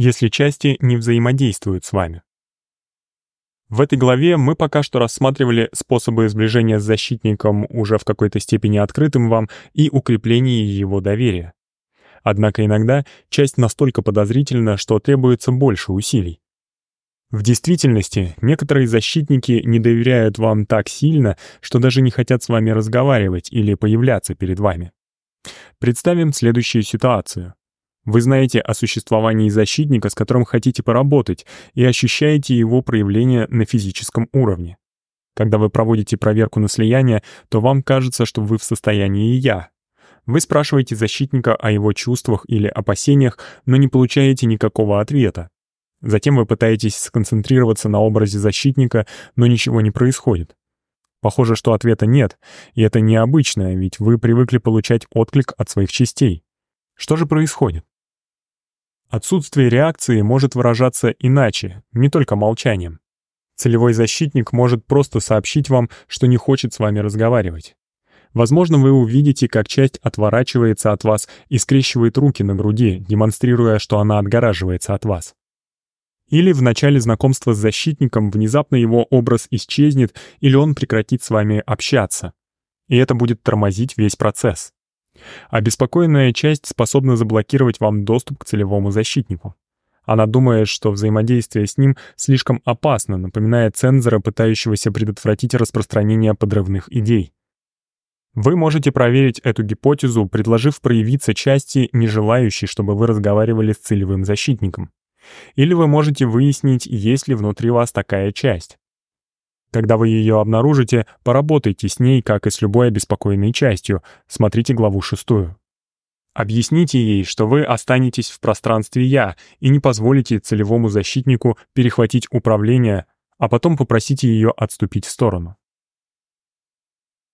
если части не взаимодействуют с вами. В этой главе мы пока что рассматривали способы сближения с защитником уже в какой-то степени открытым вам и укрепления его доверия. Однако иногда часть настолько подозрительна, что требуется больше усилий. В действительности, некоторые защитники не доверяют вам так сильно, что даже не хотят с вами разговаривать или появляться перед вами. Представим следующую ситуацию. Вы знаете о существовании защитника, с которым хотите поработать, и ощущаете его проявление на физическом уровне. Когда вы проводите проверку на слияние, то вам кажется, что вы в состоянии «я». Вы спрашиваете защитника о его чувствах или опасениях, но не получаете никакого ответа. Затем вы пытаетесь сконцентрироваться на образе защитника, но ничего не происходит. Похоже, что ответа нет, и это необычно, ведь вы привыкли получать отклик от своих частей. Что же происходит? Отсутствие реакции может выражаться иначе, не только молчанием. Целевой защитник может просто сообщить вам, что не хочет с вами разговаривать. Возможно, вы увидите, как часть отворачивается от вас и скрещивает руки на груди, демонстрируя, что она отгораживается от вас. Или в начале знакомства с защитником внезапно его образ исчезнет или он прекратит с вами общаться. И это будет тормозить весь процесс. Обеспокоенная часть способна заблокировать вам доступ к целевому защитнику. Она думает, что взаимодействие с ним слишком опасно, напоминая цензора, пытающегося предотвратить распространение подрывных идей. Вы можете проверить эту гипотезу, предложив проявиться части, не желающей, чтобы вы разговаривали с целевым защитником. Или вы можете выяснить, есть ли внутри вас такая часть. Когда вы ее обнаружите, поработайте с ней, как и с любой обеспокоенной частью. Смотрите главу шестую. Объясните ей, что вы останетесь в пространстве «я» и не позволите целевому защитнику перехватить управление, а потом попросите ее отступить в сторону.